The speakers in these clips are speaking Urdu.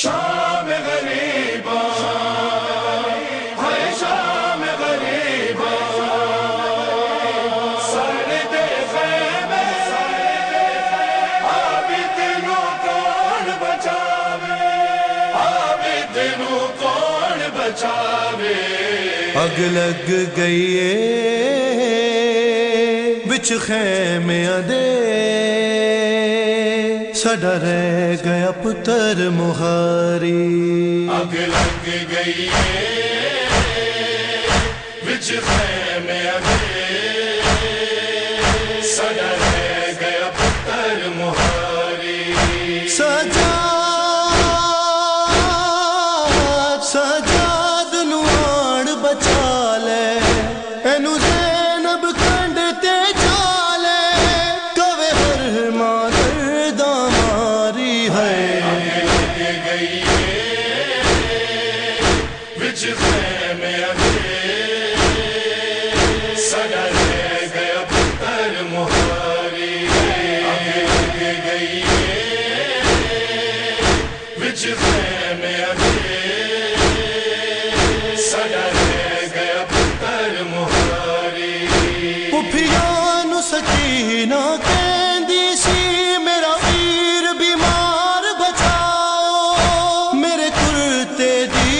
شام غریبا ہے شام غریبا۔ سرد خیمے عابد نو کون بچاوے؟ عابد نو کون بچاوے؟ اگ لگ گئی بچ خیمے دے۔ سڈا رہ گیا پتر مہاری۔ اگ لگ گئی بچ خیمے اگے۔ سڈا رہ گیا پتر مہاری۔ سجا سجاد نوان بچا بچ خیمے اگے سڈا رہ گیا پتر مہاری۔ گئی بچ خیمے اگے سڈا رہ گیا پتر مہاری۔ پھیانو سکینہ کہندی سی، میرا ویر بیمار بچاؤ۔ میرے کرتے دی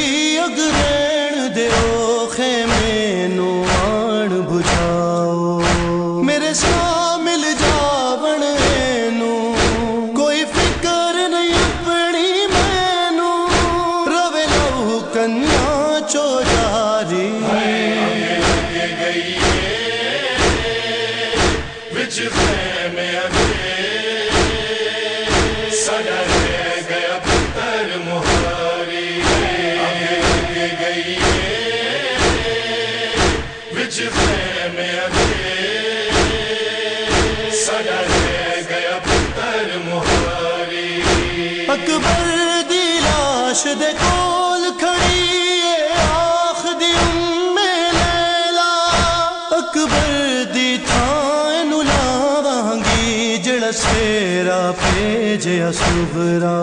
لاش دے کول کھڑی اے آخ دی ام لیلا۔ اکبر دی تھائیں نو لاوانگی جڑا سیرا بھیجیا سغرا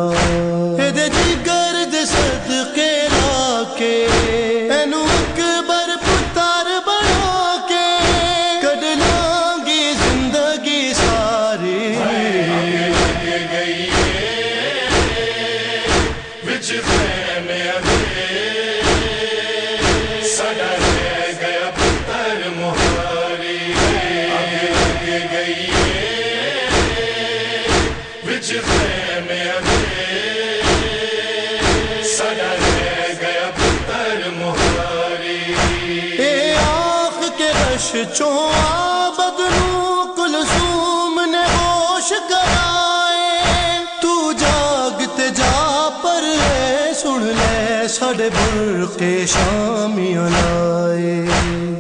بچ رہ گیا پتر مہاری گئی بچ میں اگے ساڈے برقے شامیاں لائے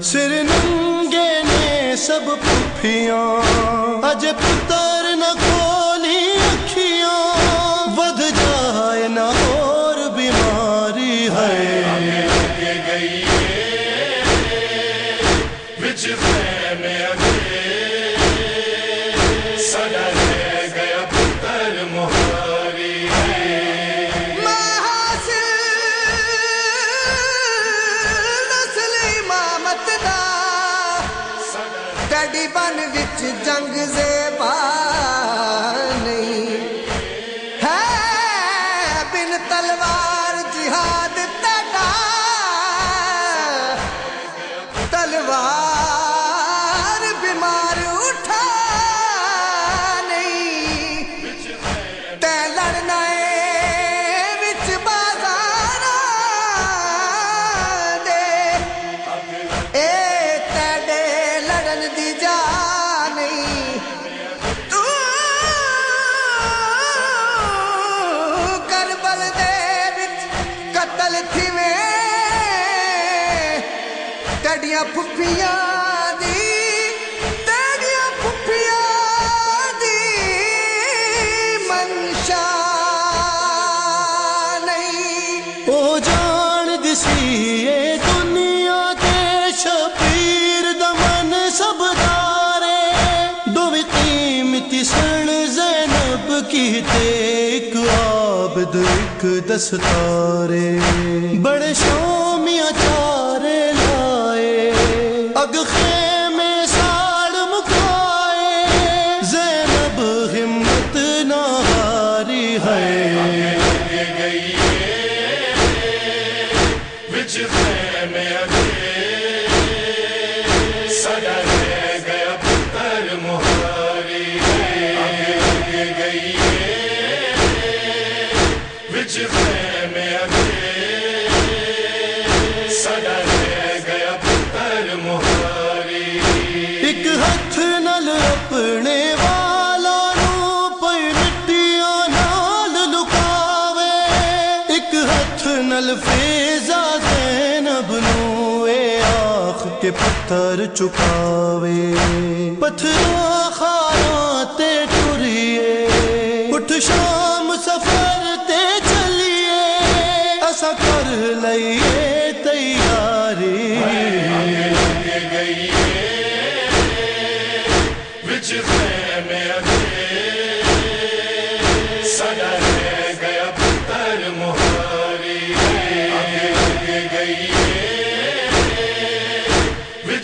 سر ننگے نے سب پھپھیاں اج پتر پھپھیاں دی منشا نہیں۔ او جان دسی دمن سب دارے۔ دو قیمتی سن زینب کی تے ایک آبد ایک دستارے۔ بڑے شومیاں چار کے پتھر چکاوے۔ پتھروں خانہ تے ٹریے اٹھ شاہ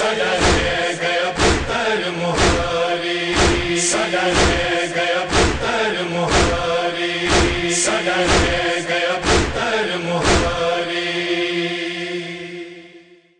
سجا